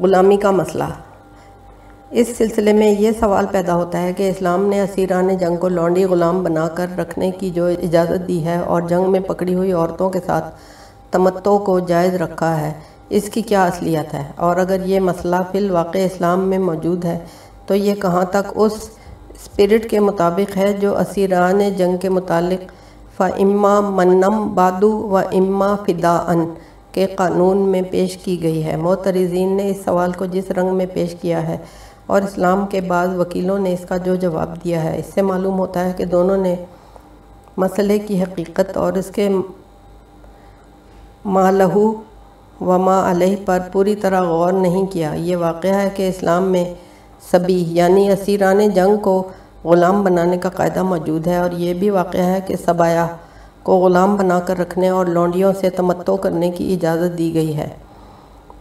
غلامی کا مسئلہ۔ اس سلسلے میں یہ سوال پیدا ہوتا ہے کہ اسلام نے اسیران جنگ کو لونڈی غلام بنا کر رکھنے کی جو اجازت دی ہے اور جنگ میں پکڑی ہوئی عورتوں کے ساتھ تمتو کو جائز رکھا ہے، اس کی کیا اصلیت ہے؟ اور اگر یہ مسئلہ فی الواقع اسلام میں موجود ہے تو یہ کہاں تک اس اسپرٹ کے مطابق ہے جو اسیران جنگ کے متعلق؟ فعما منم بادو و اما فداً کے قانون میں پیش کی گئی ہے۔ معترضین نے اس سوال کو جس رنگ میں پیش کیا ہے اور اسلام کے بعض وکیلوں نے اس کا جو جواب دیا ہے، اس سے معلوم ہوتا ہے کہ دونوں نے مسئلے کی حقیقت اور اس کے مالہو و ما علیہ پر پوری طرح غور نہیں کیا۔ یہ واقعہ ہے کہ اسلام میں سبی یعنی اسیران جنگ کو غلام بنانے کا قاعدہ موجود ہے اور یہ بھی واقعہ ہے کہ سبایا کو غلام بنا کر رکھنے اور لونڈیوں سے تمتو کرنے کی اجازت دی گئی ہے۔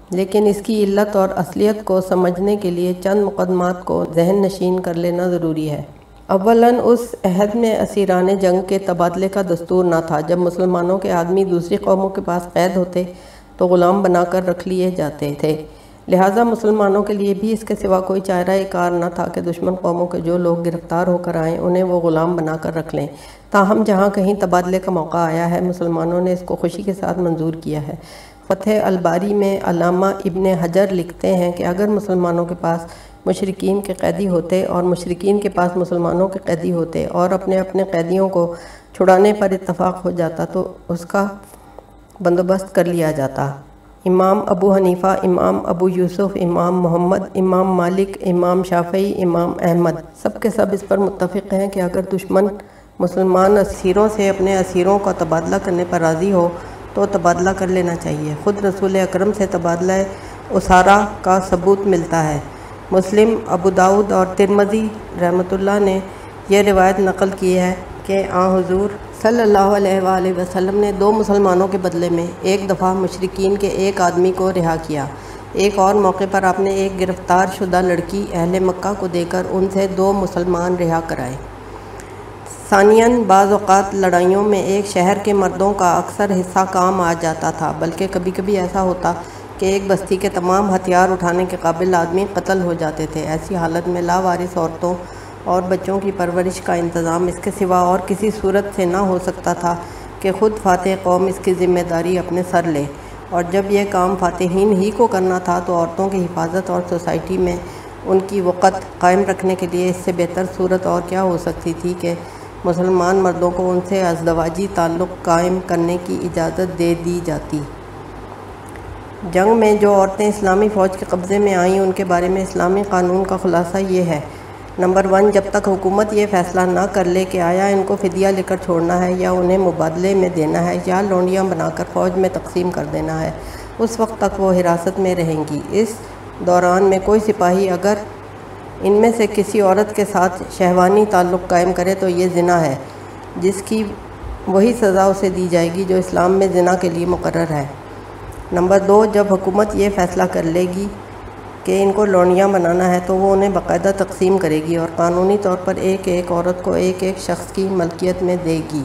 لیکن اس کی علت اور اصلیت کو سمجھنے کے لیے چند مقدمات کو ذہن نشین کر لینا ضروری ہے۔ اولاً، اس عہد میں اسیران جنگ کے تبادلے کا دستور نہ تھا۔ جب مسلمانوں کے آدمی دوسری قوموں کے پاس قید ہوتے تو غلام بنا کر رکھ لیے جاتے تھے۔ لہٰذا مسلمانوں کے لیے بھی اس کے سوا کوئی چارہ کار نہ تھا کہ دشمن قوموں کے جو لوگ گرفتار ہو کر آئیں، انہیں وہ غلام بنا کر رکھ لیں۔ تاہم، جہاں کہیں تبادلے کا موقع آیا ہے، مسلمانوں نے اس کو خوشی کے ساتھ منظور کیا ہے۔ فتح الباری میں علامہ ابن حجر لکھتے ہیں کہ اگر مسلمانوں کے پاس مشرقین کے قیدی ہوتے اور مشرقین کے پاس مسلمانوں کے قیدی ہوتے اور اپنے اپنے قیدیوں کو چھڑانے پر اتفاق ہو جاتا، تو اس کا بندوبست کر لیا جاتا۔ امام ابو حنیفہ، امام ابو یوسف، امام محمد، امام مالک، امام شافعی، امام احمد۔ سب کے سب اس پر متفق ہیں کہ اگر دشمن مسلمان اسیروں سے اپنے اسیروں کا تبادلہ کرنے پر راضی ہو، تو تبادلہ کر لینا چاہیے۔ خود رسول اکرم سے تبادلہ اسارہ کا ثبوت ملتا ہے۔ مسلم ابو داود اور ترمزی رحمۃ اللہ نے یہ روایت نقل کی ہے کہ آ حضور صلی اللہ علیہ وآلہ وسلم نے دو مسلمانوں کے بدلے میں ایک دفعہ مشرقین کے ایک آدمی کو رہا کیا۔ ایک اور موقع پر آپ نے ایک گرفتار شدہ لڑکی اہل مکہ کو دے کر ان سے دو مسلمان رہا کرائے۔ ثانیاً، بعض اوقات لڑائیوں میں ایک شہر کے مردوں کا اکثر حصہ کام آ جاتا تھا، بلکہ کبھی کبھی ایسا ہوتا کہ ایک بستی کے تمام ہتھیار اٹھانے کے قابل آدمی قتل ہو جاتے تھے۔ ایسی حالت میں لاوارث عورتوں اور بچوں کی پرورش کا انتظام اس کے سوا اور کسی صورت سے نہ ہو سکتا تھا کہ خود فاتح قوم اس کی ذمہ داری اپنے سر لے۔ اور جب یہ کام فاتحین ہی کو کرنا تھا تو عورتوں کی حفاظت اور سوسائٹی میں ان کی وقت قائم رکھنے کے لیے اس سے بہتر صورت اور کیا ہو سکتی تھی کہ مسلمان مردوں کو ان سے ازدواجی تعلق قائم کرنے کی اجازت دے دی جاتی۔ جنگ میں جو عورتیں اسلامی فوج کے قبضے میں آئیں، ان کے بارے میں اسلامی قانون کا خلاصہ یہ ہے نمبر ون، جب تک حکومت یہ فیصلہ نہ کر لے کہ آیا ان کو فدیہ لے کر چھوڑنا ہے یا انہیں مبادلے میں دینا ہے یا لونڈیاں بنا کر فوج میں تقسیم کر دینا ہے، اس وقت تک وہ حراست میں رہیں گی۔ اس دوران میں کوئی سپاہی اگر ان میں سے کسی عورت کے ساتھ شہوانی تعلق قائم کرے تو یہ زنا ہے، جس کی وہی سزا اسے دی جائے گی جو اسلام میں زنا کے لیے مقرر ہے۔ نمبر دو، جب حکومت یہ فیصلہ کر لے گی کہ ان کو لونیاں بنانا ہے تو وہ انہیں باقاعدہ تقسیم کرے گی اور قانونی طور پر ایک ایک عورت کو ایک ایک شخص کی ملکیت میں دے گی۔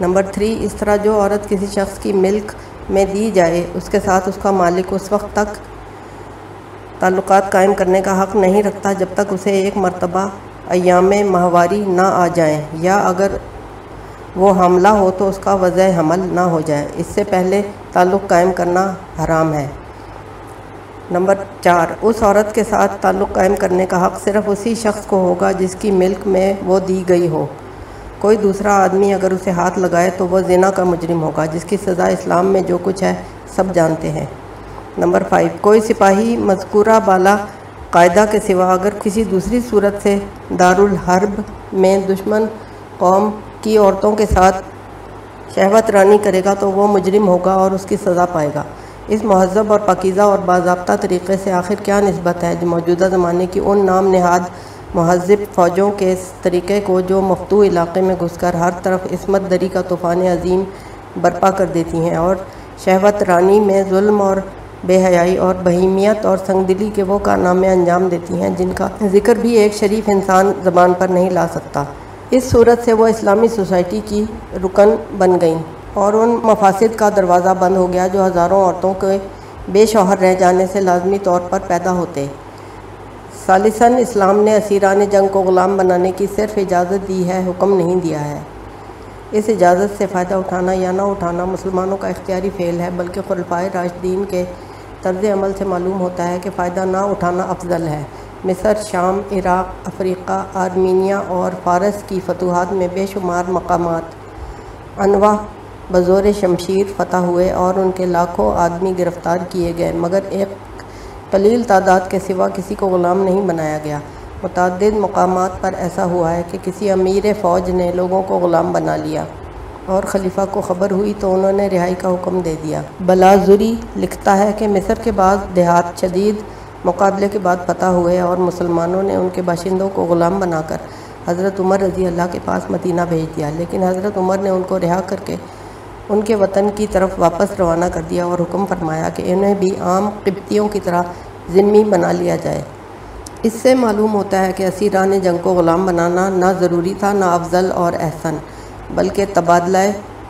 نمبر تھری، اس طرح جو عورت کسی شخص کی ملک میں دی جائے، اس کے ساتھ اس کا مالک اس وقت تک تعلقات قائم کرنے کا حق نہیں رکھتا جب تک اسے ایک مرتبہ ایام ماہواری نہ آ جائیں یا اگر وہ حاملہ ہو تو اس کا وضع حمل نہ ہو جائے۔ اس سے پہلے تعلق قائم کرنا حرام ہے۔ نمبر چار، اس عورت کے ساتھ تعلق قائم کرنے کا حق صرف اسی شخص کو ہوگا جس کی ملک میں وہ دی گئی ہو۔ کوئی دوسرا آدمی اگر اسے ہاتھ لگائے تو وہ زنا کا مجرم ہوگا، جس کی سزا اسلام میں جو کچھ ہے سب جانتے ہیں۔ نمبر فائیو، کوئی سپاہی مذکورہ بالا قاعدہ کے سوا اگر کسی دوسری صورت سے دارالحرب میں دشمن قوم کی عورتوں کے ساتھ شہوت رانی کرے گا تو وہ مجرم ہوگا اور اس کی سزا پائے گا۔ اس مہذب اور پاکیزہ اور باضابطہ طریقے سے آخر کیا نسبت ہے؟ جو موجودہ زمانے کی ان نام نہاد مہذب فوجوں کے اس طریقے کو جو مفتو علاقے میں گھس کر ہر طرف عصمت دری کا طوفان عظیم برپا کر دیتی ہیں اور شہوت رانی میں ظلم اور بے حیائی اور بہیمیت اور سنگ دلی کے وہ کارنامے انجام دیتی ہیں جن کا ذکر بھی ایک شریف انسان زبان پر نہیں لا سکتا۔ اس صورت سے وہ اسلامی سوسائٹی کی رکن بن گئیں۔ اور ان مفاسد کا دروازہ بند ہو گیا جو ہزاروں عورتوں کے بے شوہر رہ جانے سے لازمی طور پر پیدا ہوتے۔ ثالثاً اسلام نے اسیران جنگ کو غلام بنانے کی صرف اجازت دی ہے، حکم نہیں دیا ہے۔ اس اجازت سے فائدہ اٹھانا یا نہ اٹھانا مسلمانوں کا اختیاری فعل ہے، بلکہ خلفائے راشدین کے طرز عمل سے معلوم ہوتا ہے کہ فائدہ نہ اٹھانا افضل ہے۔ مصر، شام، عراق، افریقہ، آرمینیا اور فارس کی فتوحات میں بے شمار مقامات۔ انواع بزور شمشیر فتح ہوئے اور ان کے لاکھوں آدمی گرفتار کیے گئے، مگر ایک قلیل تعداد کے سوا کسی کو غلام نہیں بنایا گیا۔ متعدد مقامات پر ایسا ہوا ہے کہ کسی امیر فوج نے لوگوں کو غلام بنا لیا اور خلیفہ کو خبر ہوئی تو انہوں نے رہائی کا حکم دے دیا۔ بلازری لکھتا ہے کہ مصر کے بعد دیہات شدید مقابلے کے بعد پتہ ہوئے اور مسلمانوں نے ان کے باشندوں کو غلام بنا کر حضرت عمر رضی اللہ کے پاس مدینہ بھیج دیا، لیکن حضرت عمر نے ان کو رہا کر کے ان کے وطن کی طرف واپس روانہ کر دیا اور حکم فرمایا کہ انہیں بھی عام قبطیوں کی طرح ذمی بنا لیا جائے۔ اس سے معلوم ہوتا ہے کہ اسیران جنگ کو غلام بنانا نہ ضروری تھا، نہ افضل اور احسن، بلکہ تبادلہ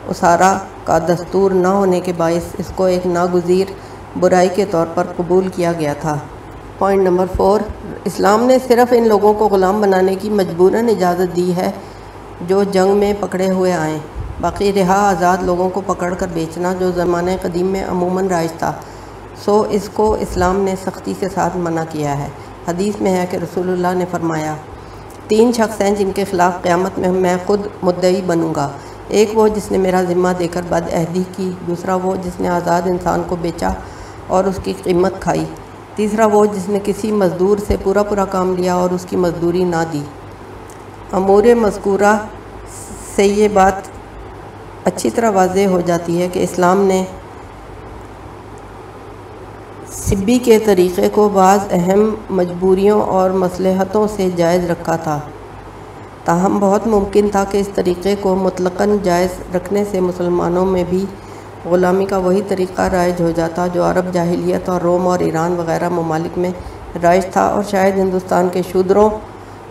اسارہ کا دستور نہ ہونے کے باعث اس کو ایک ناگزیر برائی کے طور پر قبول کیا گیا تھا۔ پوائنٹ نمبر فور، اسلام نے صرف ان لوگوں کو غلام بنانے کی مجبوراً اجازت دی ہے جو جنگ میں پکڑے ہوئے آئیں۔ باقی رہا آزاد لوگوں کو پکڑ کر بیچنا جو زمانہ قدیم میں عموماً رائج تھا۔ سو اس کو اسلام نے سختی سے ساتھ منع کیا ہے۔ حدیث میں ہے کہ رسول اللہ نے فرمایا، تین شخص ہیں جن کے خلاف قیامت میں میں خود مدعی بنوں گا۔ ایک وہ جس نے میرا ذمہ دے کر بد عہدی کی، دوسرا وہ جس نے آزاد انسان کو بیچا اور اس کی قیمت کھائی۔ تیسرا وہ جس نے کسی مزدور سے پورا پورا کام لیا اور اس کی مزدوری نہ دی۔ امور مذکورہ سے یہ بات اچھی طرح واضح ہو جاتی ہے کہ اسلام نے سبی کے طریقے کو بعض اہم مجبوریوں اور مصلحتوں سے جائز رکھا تھا۔ تاہم، بہت ممکن تھا کہ اس طریقے کو مطلقاً جائز رکھنے سے مسلمانوں میں بھی غلامی کا وہی طریقہ رائج ہو جاتا جو عرب جاہلیت اور روم اور ایران وغیرہ ممالک میں رائج تھا اور شاید ہندوستان کے شودروں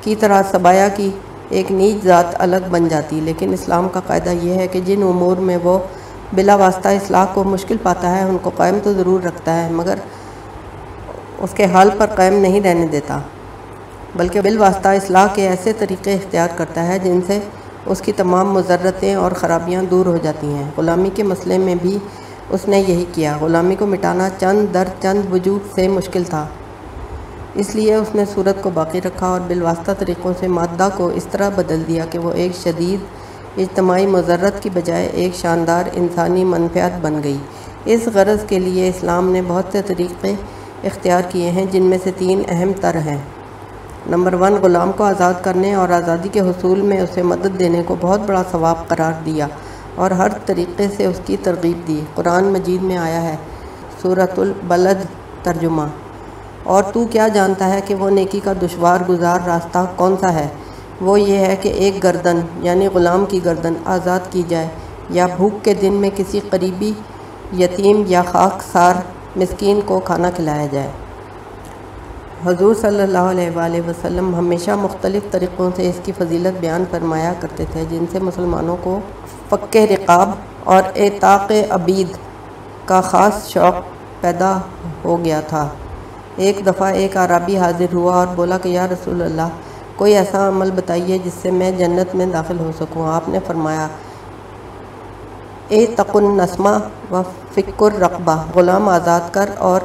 کی طرح سبایا کی ایک نیچ ذات الگ بن جاتی، لیکن اسلام کا قاعدہ یہ ہے کہ جن امور میں وہ بلا واسطہ اصلاح کو مشکل پاتا ہے، ان کو قائم تو ضرور رکھتا ہے، مگر اس کے حال پر قائم نہیں رہنے دیتا۔ بلکہ بالواسطہ اصلاح کے ایسے طریقے اختیار کرتا ہے جن سے اس کی تمام مذرتیں اور خرابیاں دور ہو جاتی ہیں۔ غلامی کے مسئلے میں بھی اس نے یہی کیا۔ غلامی کو مٹانا چند در چند وجود سے مشکل تھا۔ اس لیے اس نے صورت کو باقی رکھا اور بالواسطہ طریقوں سے مادہ کو اس طرح بدل دیا کہ وہ ایک شدید اجتماعی مذرت کی بجائے ایک شاندار انسانی منفیات بن گئی۔ اس غرض کے لیے اسلام نے بہت سے طریقے اختیار کیے ہیں جن میں سے تین اہم تر ہیں۔ نمبر ون، غلام کو آزاد کرنے اور آزادی کے حصول میں اسے مدد دینے کو بہت بڑا ثواب قرار دیا اور ہر طریقے سے اس کی ترغیب دی۔ قرآن مجید میں آیا ہے صورت البلد ترجمہ۔ اور تو کیا جانتا ہے کہ وہ نیکی کا دشوار گزار راستہ کون سا ہے؟ وہ یہ ہے کہ ایک گردن یعنی غلام کی گردن آزاد کی جائے یا بھوک کے دن میں کسی قریبی یتیم یا خاک سار مسکین کو کھانا کھلایا جائے۔ حضور صلی اللہ علیہ وآلہ وسلم ہمیشہ مختلف طریقوں سے اس کی فضیلت بیان فرمایا کرتے تھے، جن سے مسلمانوں کو فق رقاب اور اعتاق عبید کا خاص شوق پیدا ہو گیا تھا۔ ایک دفعہ ایک عربی حاضر ہوا اور بولا کہ یا رسول اللہ، کوئی ایسا عمل بتائیے جس سے میں جنت میں داخل ہو سکوں؟ آپ نے فرمایا، اے تقن نسمہ و فکر رقبہ غلام آزاد کر اور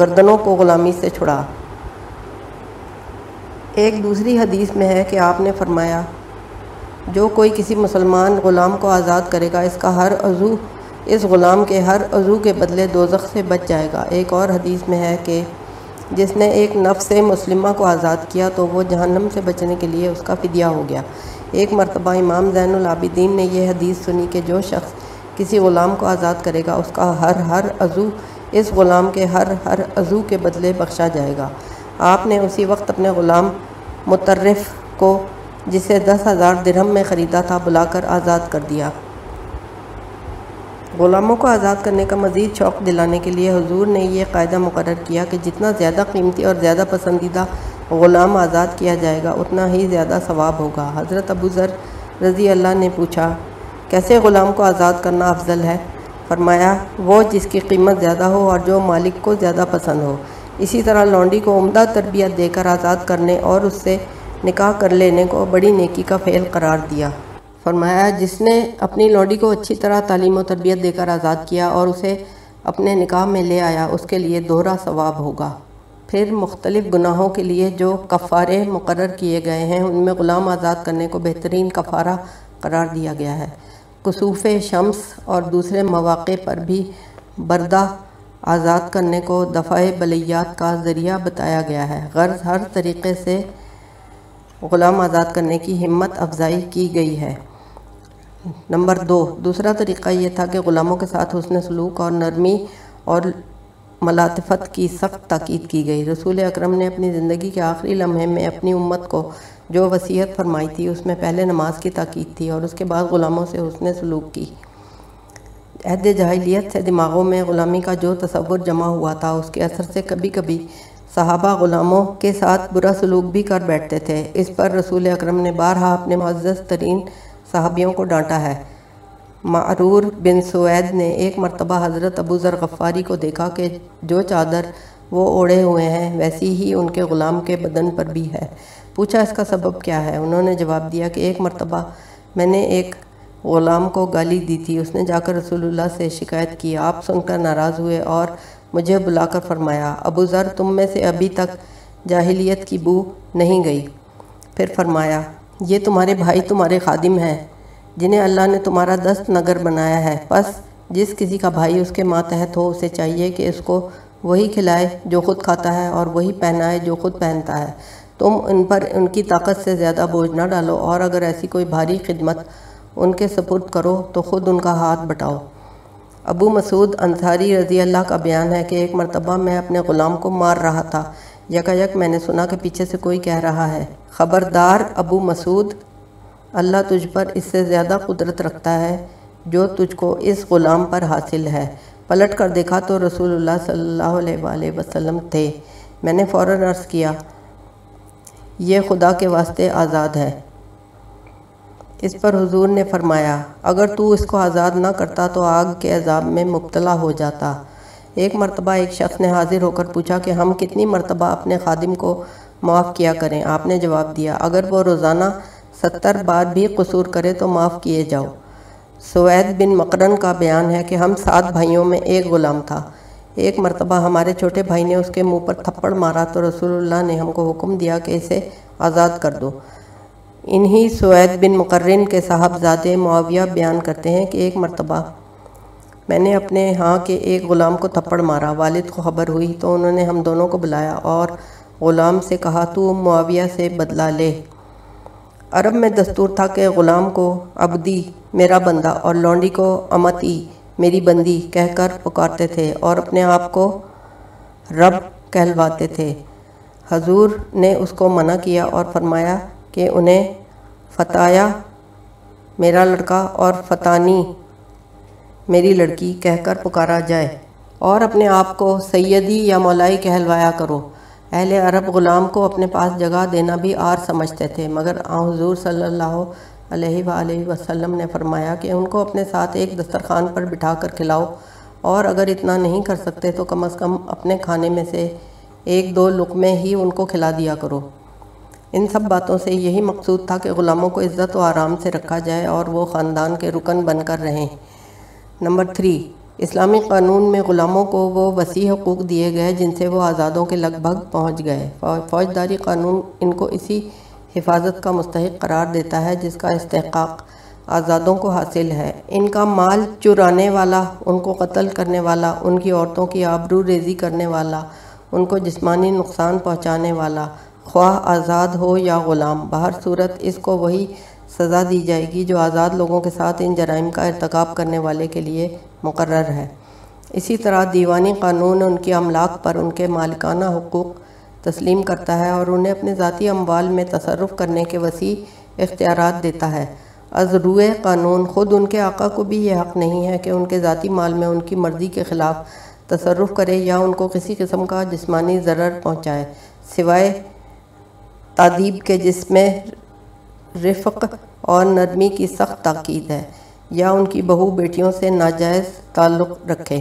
گردنوں کو غلامی سے چھڑا۔ ایک دوسری حدیث میں ہے کہ آپ نے فرمایا، جو کوئی کسی مسلمان غلام کو آزاد کرے گا، اس کا ہر عضو، اس غلام کے ہر عضو کے بدلے دوزخ سے بچ جائے گا۔ ایک اور حدیث میں ہے کہ جس نے ایک نفس مسلمہ کو آزاد کیا تو وہ جہنم سے بچنے کے لیے اس کا فدیہ ہو گیا۔ ایک مرتبہ امام زین العابدین نے یہ حدیث سنی کہ جو شخص کسی غلام کو آزاد کرے گا، اس کا ہر ہر عضو، اس غلام کے ہر ہر عضو کے بدلے بخشا جائے گا۔ آپ نے اسی وقت اپنے غلام مترف کو، جسے دس ہزار درہم میں خریدا تھا، بلا کر آزاد کر دیا۔ غلاموں کو آزاد کرنے کا مزید شوق دلانے کے لیے حضور نے یہ قاعدہ مقرر کیا کہ جتنا زیادہ قیمتی اور زیادہ پسندیدہ غلام آزاد کیا جائے گا، اتنا ہی زیادہ ثواب ہوگا۔ حضرت ابو ذر رضی اللہ نے پوچھا، کیسے غلام کو آزاد کرنا افضل ہے؟ فرمایا، وہ جس کی قیمت زیادہ ہو اور جو مالک کو زیادہ پسند ہو۔ اسی طرح لونڈی کو عمدہ تربیت دے کر آزاد کرنے اور اس سے نکاح کر لینے کو بڑی نیکی کا فعل قرار دیا۔ فرمایا، جس نے اپنی لونڈی کو اچھی طرح تعلیم و تربیت دے کر آزاد کیا اور اسے اپنے نکاح میں لے آیا، اس کے لیے دوہرا ثواب ہوگا۔ پھر مختلف گناہوں کے لیے جو کفارے مقرر کیے گئے ہیں، ان میں غلام آزاد کرنے کو بہترین کفارہ قرار دیا گیا ہے۔ کسوف شمس اور دوسرے مواقع پر بھی بردہ آزاد کرنے کو دفع بلیات کا ذریعہ بتایا گیا ہے۔ غرض ہر طریقے سے غلام آزاد کرنے کی ہمت افزائی کی گئی ہے۔ نمبر دو۔ دوسرا طریقہ یہ تھا کہ غلاموں کے ساتھ حسن سلوک اور نرمی اور ملاطفت کی سخت تاکید کی گئی۔ رسول اکرم نے اپنی زندگی کے آخری لمحے میں اپنی امت کو جو وصیت فرمائی تھی، اس میں پہلے نماز کی تاکید تھی اور اس کے بعد غلاموں سے حسن سلوک کی۔ عہد جاہلیت سے دماغوں میں غلامی کا جو تصور جمع ہوا تھا، اس کے اثر سے کبھی کبھی صحابہ غلاموں کے ساتھ برا سلوک بھی کر بیٹھتے تھے۔ اس پر رسول اکرم نے بارہا اپنے معزز ترین صحابیوں کو ڈانٹا ہے۔ معرور بن سوید نے ایک مرتبہ حضرت ابو ذر غفاری کو دیکھا کہ جو چادر وہ اوڑے ہوئے ہیں، ویسی ہی ان کے غلام کے بدن پر بھی ہے۔ پوچھا، اس کا سبب کیا ہے؟ انہوں نے جواب دیا کہ ایک مرتبہ میں نے ایک غلام کو گالی دی تھی۔ اس نے جا کر رسول اللہ سے شکایت کی۔ آپ سن کر ناراض ہوئے اور مجھے بلا کر فرمایا، ابو ذر، تم میں سے ابھی تک جاہلیت کی بو نہیں گئی۔ پھر فرمایا یہ تمہارے بھائی تمہارے خادم ہیں، جنہیں اللہ نے تمہارا دست نگر بنایا ہے۔ بس جس کسی کا بھائی اس کے ماتحت ہو، اسے چاہیے کہ اس کو وہی کھلائے جو خود کھاتا ہے اور وہی پہنائے جو خود پہنتا ہے۔ تم ان پر ان کی طاقت سے زیادہ بوجھ نہ ڈالو اور اگر ایسی کوئی بھاری خدمت ان کے سپرد کرو تو خود ان کا ہاتھ بٹاؤ۔ ابو مسعود انصاری رضی اللہ کا بیان ہے کہ ایک مرتبہ میں اپنے غلام کو مار رہا تھا۔ یکا یک میں نے سنا کہ پیچھے سے کوئی کہہ رہا ہے، خبردار ابو مسعود، اللہ تجھ پر اس سے زیادہ قدرت رکھتا ہے جو تجھ کو اس غلام پر حاصل ہے۔ پلٹ کر دیکھا تو رسول اللہ صلی اللہ علیہ وآلہ وسلم تھے۔ میں نے فوراً عرض کیا، یہ خدا کے واسطے آزاد ہے۔ اس پر حضور نے فرمایا، اگر تو اس کو آزاد نہ کرتا تو آگ کے عذاب میں مبتلا ہو جاتا۔ ایک مرتبہ ایک شخص نے حاضر ہو کر پوچھا کہ ہم کتنی مرتبہ اپنے خادم کو معاف کیا کریں؟ آپ نے جواب دیا، اگر وہ روزانہ ستر بار بھی قصور کرے تو معاف کیے جاؤ۔ سوید بن مقرن کا بیان ہے کہ ہم سات بھائیوں میں ایک غلام تھا۔ ایک مرتبہ ہمارے چھوٹے بھائی نے اس کے منہ پر تھپڑ مارا تو رسول اللہ نے ہم کو حکم دیا کہ اسے آزاد کر دو۔ انہی سوید بن مقرن کے صاحبزادے معاویہ بیان کرتے ہیں کہ ایک مرتبہ میں نے اپنے ہاں کے ایک غلام کو تھپڑ مارا۔ والد کو خبر ہوئی تو انہوں نے ہم دونوں کو بلایا اور غلام سے کہا، تو معاویہ سے بدلا لے۔ عرب میں دستور تھا کہ غلام کو عبدی، میرا بندہ، اور لونڈی کو امتی، میری بندی کہہ کر پکارتے تھے اور اپنے آپ کو رب کہلواتے تھے۔ حضور نے اس کو منع کیا اور فرمایا کہ انہیں فتایا، میرا لڑکا، اور فتانی میری لڑکی کہہ کر پکارا جائے اور اپنے آپ کو سیدی یا مولائی کہلوایا کرو۔ اہل عرب غلام کو اپنے پاس جگہ دینا بھی آر سمجھتے تھے، مگر آن حضور صلی اللہ علیہ وآلہ وسلم نے فرمایا کہ ان کو اپنے ساتھ ایک دسترخوان پر بٹھا کر کھلاؤ اور اگر اتنا نہیں کر سکتے تو کم از کم اپنے کھانے میں سے ایک دو لقمے ہی ان کو کھلا دیا کرو۔ ان سب باتوں سے یہی مقصود تھا کہ غلاموں کو عزت و آرام سے رکھا جائے اور وہ خاندان کے رکن بن کر رہیں۔ نمبر تھری، اسلامی قانون میں غلاموں کو وہ وسیع حقوق دیے گئے جن سے وہ آزادوں کے لگ بھگ پہنچ گئے۔ فوجداری قانون ان کو اسی حفاظت کا مستحق قرار دیتا ہے جس کا استحقاق آزادوں کو حاصل ہے۔ ان کا مال چرانے والا، ان کو قتل کرنے والا، ان کی عورتوں کی آبرو ریزی کرنے والا، ان کو جسمانی نقصان پہنچانے والا، خواہ آزاد ہو یا غلام۔ بہر صورت اس کو وہی سزا دی جائے گی جو آزاد لوگوں کے ساتھ ان جرائم کا ارتکاب کرنے والے کے لیے مقرر ہے۔ اسی طرح دیوانی قانون ان کی املاک پر ان کے مالکانہ حقوق تسلیم کرتا ہے اور انہیں اپنے ذاتی اموال میں تصرف کرنے کے وسیع اختیارات دیتا ہے۔ از روئے قانون، خود ان کے آقا کو بھی یہ حق نہیں ہے کہ ان کے ذاتی مال میں ان کی مرضی کے خلاف تصرف کرے یا ان کو کسی قسم کا جسمانی ضرر پہنچائے، سوائے تعدیب کے جس میں رفق اور نرمی کی سخت تاکید ہے۔ یا ان کی بہو بیٹیوں سے ناجائز تعلق رکھے۔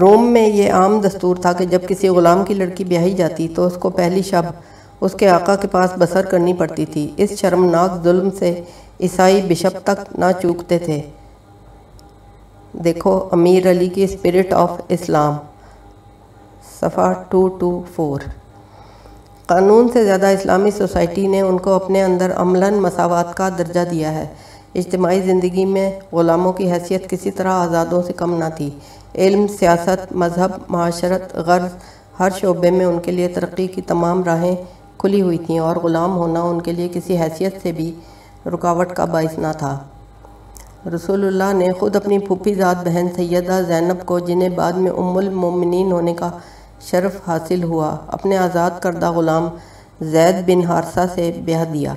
روم میں یہ عام دستور تھا کہ جب کسی غلام کی لڑکی بیاہی جاتی تو اس کو پہلی شب اس کے آقا کے پاس بسر کرنی پڑتی تھی۔ اس شرمناک ظلم سے عیسائی بشپ تک نہ چوکتے تھے۔ دیکھو امیر علی کی اسپرٹ آف اسلام صفحہ ٹو ٹو فور قانون سے زیادہ اسلامی سوسائٹی نے ان کو اپنے اندر عملاً مساوات کا درجہ دیا ہے۔ اجتماعی زندگی میں غلاموں کی حیثیت کسی طرح آزادوں سے کم نہ تھی۔ علم، سیاست، مذہب، معاشرت، غرض، ہر شعبے میں ان کے لیے ترقی کی تمام راہیں کھلی ہوئی تھیں اور غلام ہونا ان کے لیے کسی حیثیت سے بھی رکاوٹ کا باعث نہ تھا۔ رسول اللہ نے خود اپنی پھوپھی ذات بہن سیدہ زینب کو، جنہیں بعد میں ام المومنین ہونے کا شرف حاصل ہوا، اپنے آزاد کردہ غلام زید بن حارثہ سے بیاہ دیا۔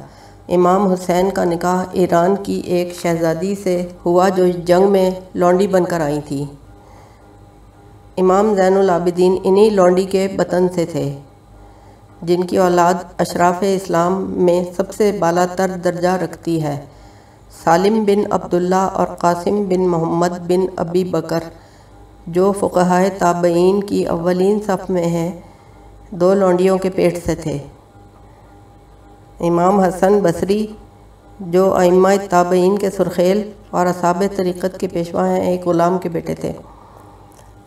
امام حسین کا نکاح ایران کی ایک شہزادی سے ہوا جو جنگ میں لونڈی بن کر آئی تھی۔ امام زین العابدین انہی لونڈی کے بطن سے تھے، جن کی اولاد اشراف اسلام میں سب سے بالا تر درجہ رکھتی ہے۔ سالم بن عبداللہ اور قاسم بن محمد بن ابی بکر جو فقہ تابعین کی اولین صف میں ہیں، دو لونڈیوں کے پیٹ سے تھے۔ امام حسن بصری، جو ائمہ تابعین کے سرخیل اور اصاب طریقت کے پیشوا ہیں، ایک غلام کے بیٹے تھے۔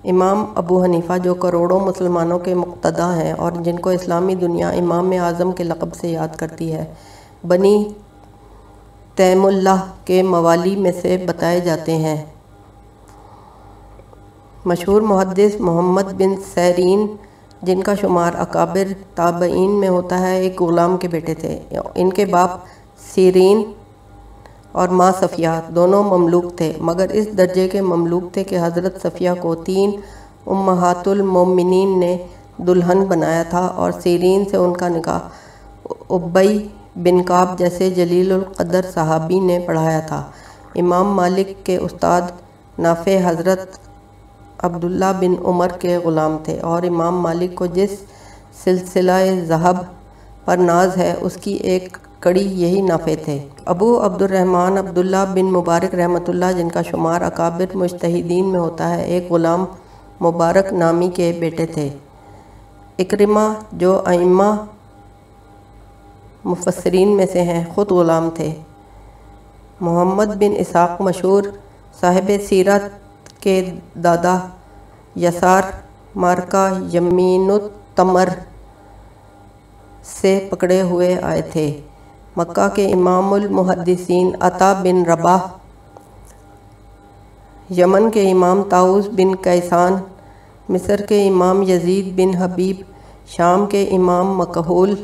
امام ابو حنیفہ جو کروڑوں مسلمانوں کے مقتدہ ہیں اور جن کو اسلامی دنیا امام اعظم کے لقب سے یاد کرتی ہے، بنی تیم اللہ کے موالی میں سے بتائے جاتے ہیں۔ مشہور محدث محمد بن سیرین، جن کا شمار اکابر تابعین میں ہوتا ہے، ایک غلام کے بیٹے تھے۔ ان کے باپ سیرین اور ماں صفیہ دونوں مملوک تھے۔ مگر اس درجے کے مملوک تھے کہ حضرت صفیہ کو تین امہات المومنین نے دلہن بنایا تھا اور سیرین سے ان کا نکاح ابئی بن کعب جیسے جلیل القدر صحابی نے پڑھایا تھا۔ امام مالک کے استاد نافع حضرت عبداللہ بن عمر کے غلام تھے اور امام مالک کو جس سلسلہ ذہب پر ناز ہے، اس کی ایک کڑی یہی نافع تھے۔ ابو عبد الرحمن عبداللہ بن مبارک رحمۃ اللہ، جن کا شمار اکابر مجتہدین میں ہوتا ہے، ایک غلام مبارک نامی کے بیٹے تھے۔ اکرمہ، جو ائمہ مفسرین میں سے ہیں، خود غلام تھے۔ محمد بن اسحاق مشہور، صاحب سیرت کے دادا یسار مارکا یمین التمر سے پکڑے ہوئے آئے تھے۔ مکہ کے امام المحدثین عطا بن رباح، یمن کے امام تاؤس بن کیسان مصر کے امام یزید بن حبیب، شام کے امام مکہول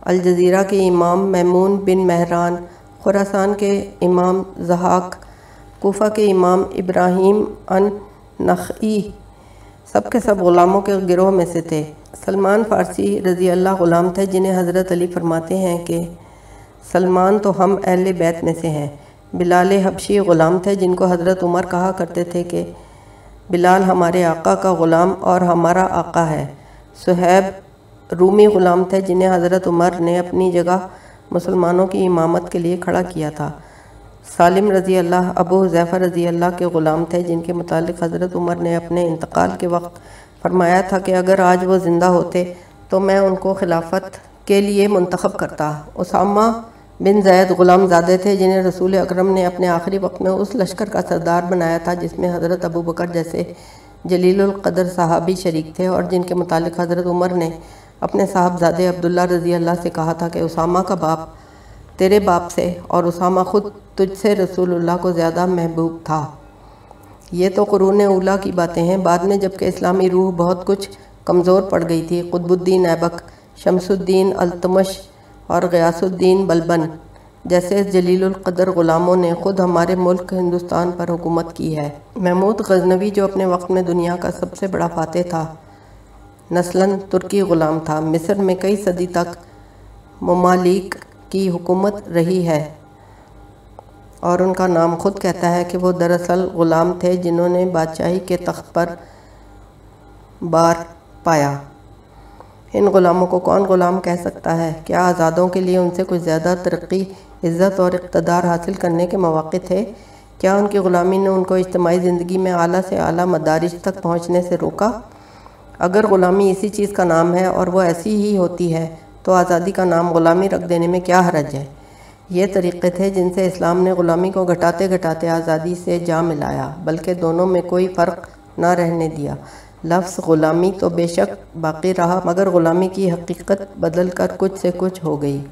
الجزیرہ کے امام میمون بن مہران، خراسان کے امام زحاق کوفہ کے امام ابراہیم ان نخعی سب کے سب غلاموں کے گروہ میں سے تھے۔ سلمان فارسی رضی اللہ غلام تھے جنہیں حضرت علی فرماتے ہیں کہ سلمان تو ہم اہل بیت میں سے ہیں۔ بلال حبشی غلام تھے جن کو حضرت عمر کہا کرتے تھے کہ بلال ہمارے آقا کا غلام اور ہمارا آقا ہے۔ صہیب رومی غلام تھے جنہیں حضرت عمر نے اپنی جگہ مسلمانوں کی امامت کے لیے کھڑا کیا تھا۔ سالم رضی اللہ، ابو حضیفہ رضی اللہ کے غلام تھے، جن کے متعلق حضرت عمر نے اپنے انتقال کے وقت فرمایا تھا کہ اگر آج وہ زندہ ہوتے تو میں ان کو خلافت کے لیے منتخب کرتا۔ اسامہ بن زید غلام زادے تھے، جنہیں رسول اکرم نے اپنے آخری وقت میں اس لشکر کا سردار بنایا تھا، جس میں حضرت ابو بکر جیسے جلیل القدر صحابی شریک تھے اور جن کے متعلق حضرت عمر نے اپنے صاحبزادے عبداللہ رضی اللہ سے کہا تھا کہ اسامہ کا باپ تیرے باپ سے اور اسامہ خود تجھ سے رسول اللہ کو زیادہ محبوب تھا۔ یہ تو قرون اولا کی باتیں ہیں۔ بعد میں جبکہ اسلامی روح بہت کچھ کمزور پڑ گئی تھی، قطب الدین ایبک، شمس الدین التمش اور غیاس الدین بلبن، جیسے جلیل القدر غلاموں نے خود ہمارے ملک ہندوستان پر حکومت کی ہے۔ محمود غزنوی جو اپنے وقت میں دنیا کا سب سے بڑا فاتح تھا، نسلاً ترکی غلام تھا۔ مصر میں کئی صدی تک ممالک کی حکومت رہی ہے۔ اور ان کا نام خود کہتا ہے کہ وہ دراصل غلام تھے جنہوں نے بادشاہی کے تخت پر بار پایا۔ ان غلاموں کو کون غلام کہہ سکتا ہے؟ کیا آزادوں کے لیے ان سے کچھ زیادہ ترقی، عزت اور اقتدار حاصل کرنے کے مواقع تھے؟ کیا ان کی غلامی نے ان کو اجتماعی زندگی میں اعلیٰ سے اعلیٰ مدارج تک پہنچنے سے روکا؟ اگر غلامی اسی چیز کا نام ہے اور وہ ایسی ہی ہوتی ہے، تو آزادی کا نام غلامی رکھ دینے میں کیا حرج ہے؟ یہ طریقے تھے جن سے اسلام نے غلامی کو گھٹاتے گھٹاتے آزادی سے جا ملایا، بلکہ دونوں میں کوئی فرق نہ رہنے دیا۔ لفظ غلامی تو بے شک باقی رہا، مگر غلامی کی حقیقت بدل کر کچھ سے کچھ ہو گئی۔